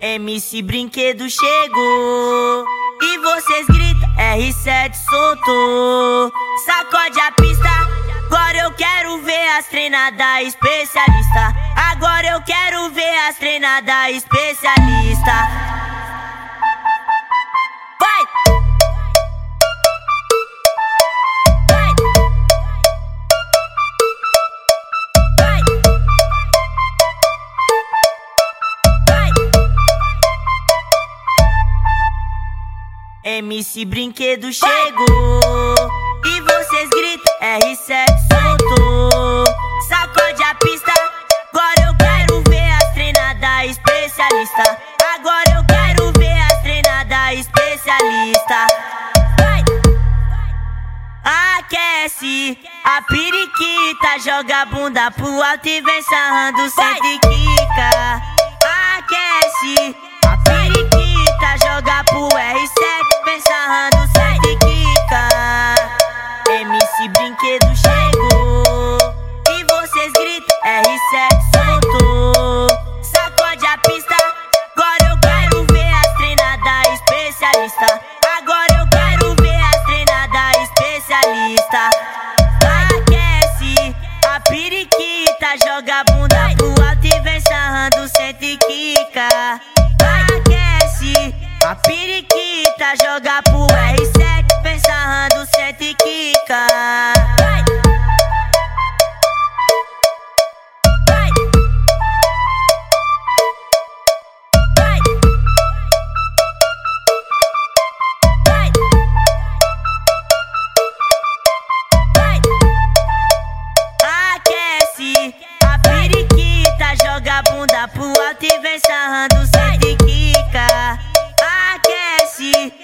MC Brinquedo chegou e vocês gritam R7 soltou. Sacode a pista, agora eu quero ver as treinadas especialista. Agora eu quero ver as treinadas especialista. MC Brinquedo chegou e vocês gritam R7 soltou. Sacode a pista, agora eu quero ver as treinadas especialista. Agora eu quero ver as treinadas especialista. Aquece a periquita, joga a bunda pro alto e vem sarrando, senta e quica. Aquece brinquedo chegou e vocês gritam R7 soltou. Sacode a pista, agora eu quero ver as treinadas especialista. Agora eu quero ver as treinadas especialista. Aquece a periquita, joga a bunda pro alto e vem sarrando, senta e quica. Aquece a periquita, joga pro R7 pro alto e vem sarrando, sai de quica. Aquece.